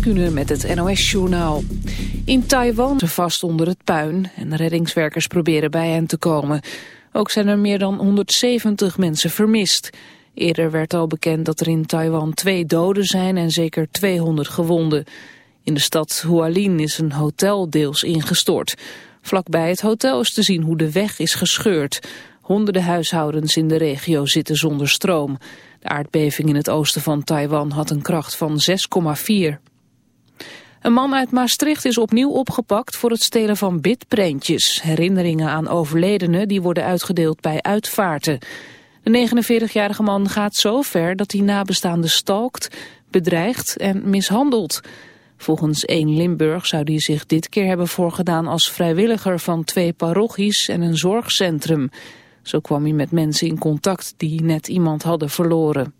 Kunnen met het NOS-journaal. In Taiwan ze vast onder het puin en reddingswerkers proberen bij hen te komen. Ook zijn er meer dan 170 mensen vermist. Eerder werd al bekend dat er in Taiwan twee doden zijn en zeker 200 gewonden. In de stad Hualien is een hotel deels ingestort. Vlakbij het hotel is te zien hoe de weg is gescheurd. Honderden huishoudens in de regio zitten zonder stroom. Aardbeving in het oosten van Taiwan had een kracht van 6,4. Een man uit Maastricht is opnieuw opgepakt voor het stelen van bitprentjes. Herinneringen aan overledenen die worden uitgedeeld bij uitvaarten. De 49-jarige man gaat zo ver dat hij nabestaanden stalkt, bedreigt en mishandelt. Volgens 1 Limburg zou hij zich dit keer hebben voorgedaan als vrijwilliger van twee parochies en een zorgcentrum. Zo kwam hij met mensen in contact die net iemand hadden verloren.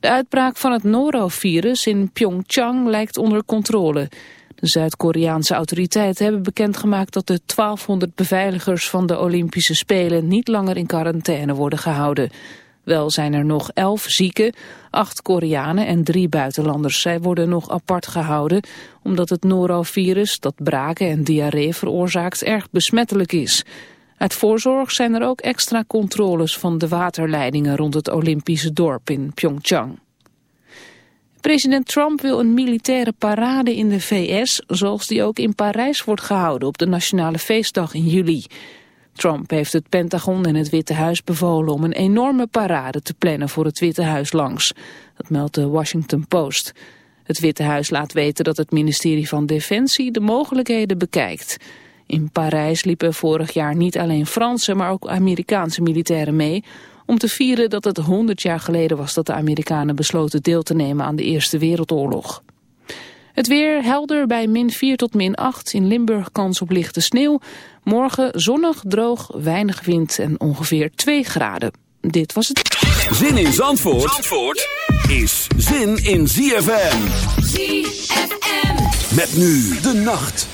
De uitbraak van het norovirus in Pyeongchang lijkt onder controle. De Zuid-Koreaanse autoriteiten hebben bekendgemaakt dat de 1200 beveiligers van de Olympische Spelen niet langer in quarantaine worden gehouden. Wel zijn er nog elf zieken, acht Koreanen en drie buitenlanders. Zij worden nog apart gehouden omdat het norovirus dat braken en diarree veroorzaakt erg besmettelijk is. Uit voorzorg zijn er ook extra controles van de waterleidingen rond het Olympische dorp in Pyeongchang. President Trump wil een militaire parade in de VS, zoals die ook in Parijs wordt gehouden op de Nationale Feestdag in juli. Trump heeft het Pentagon en het Witte Huis bevolen om een enorme parade te plannen voor het Witte Huis langs. Dat meldt de Washington Post. Het Witte Huis laat weten dat het ministerie van Defensie de mogelijkheden bekijkt. In Parijs liepen vorig jaar niet alleen Franse, maar ook Amerikaanse militairen mee... om te vieren dat het 100 jaar geleden was dat de Amerikanen besloten deel te nemen aan de Eerste Wereldoorlog. Het weer helder bij min 4 tot min 8. In Limburg kans op lichte sneeuw. Morgen zonnig, droog, weinig wind en ongeveer 2 graden. Dit was het. Zin in Zandvoort, Zandvoort is zin in ZFM. ZFM. Met nu de nacht.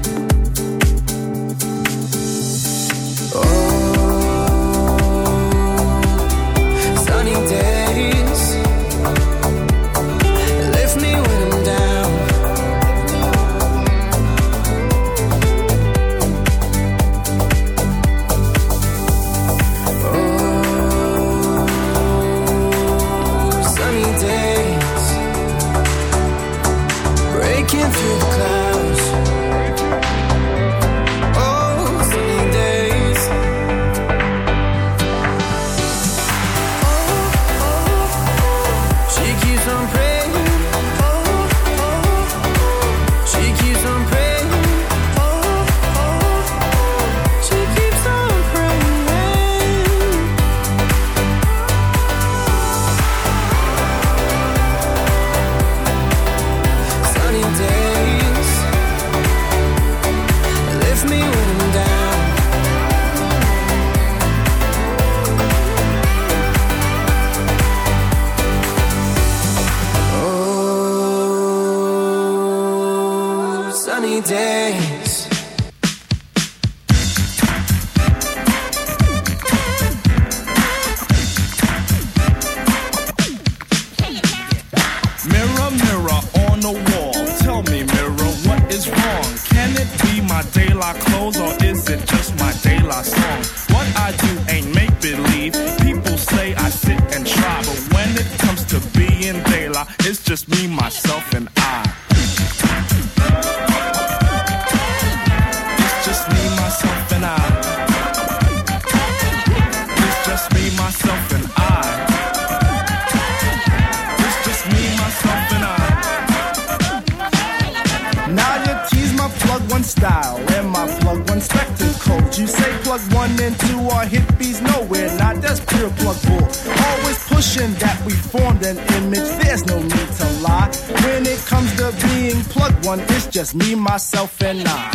myself and I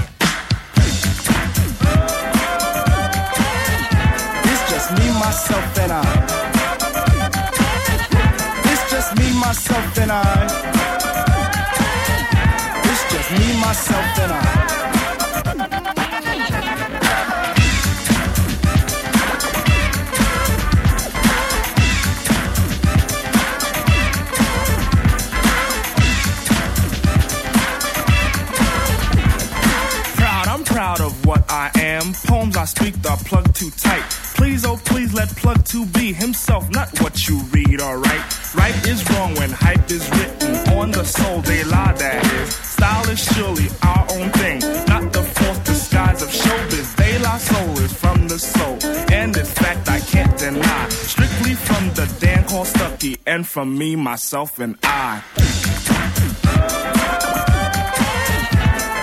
you read, alright? Right is wrong when hype is written on the soul, they lie, that is. Style is surely our own thing, not the false disguise of showbiz. They lie, soul is from the soul, and in fact, I can't deny. Strictly from the Dan called Stucky, and from me, myself, and I.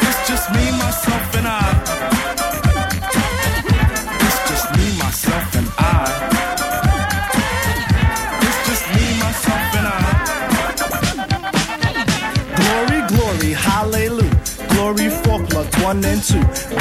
It's just me, myself, one and two.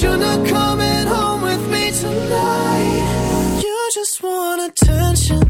shouldn't coming home with me tonight. You just want attention.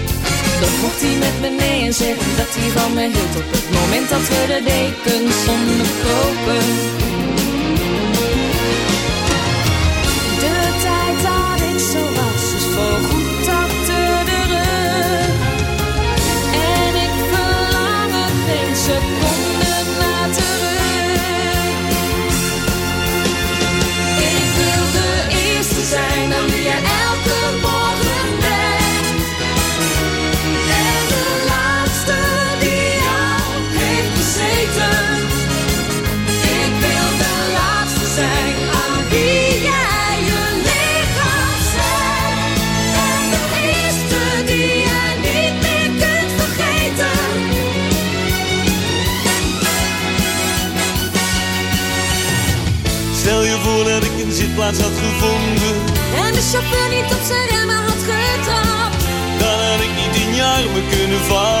dan mocht hij met me mee en zeggen dat hij van me hield Op het moment dat we de dekens onderkopen De tijd dat ik zo was is volgoed achter de rug. En ik verlang het geen zitplaats had gevonden. En de chauffeur niet op zijn remmen had getrapt. Dan had ik niet in je me kunnen varen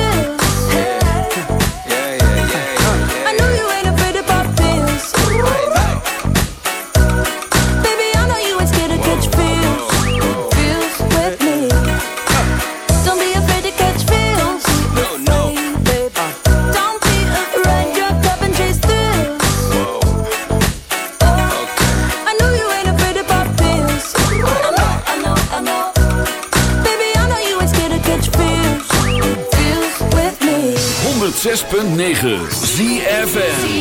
106.9 ZFN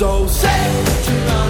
So say what.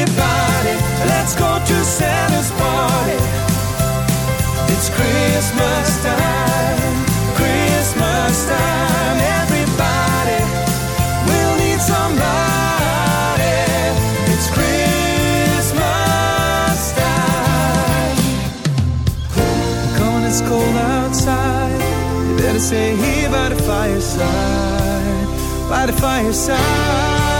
everybody, let's go to Santa's party. It's Christmas time, Christmas time. Everybody we'll need somebody. It's Christmas time. Come on, it's cold outside. You better stay here by the fireside, by the fireside.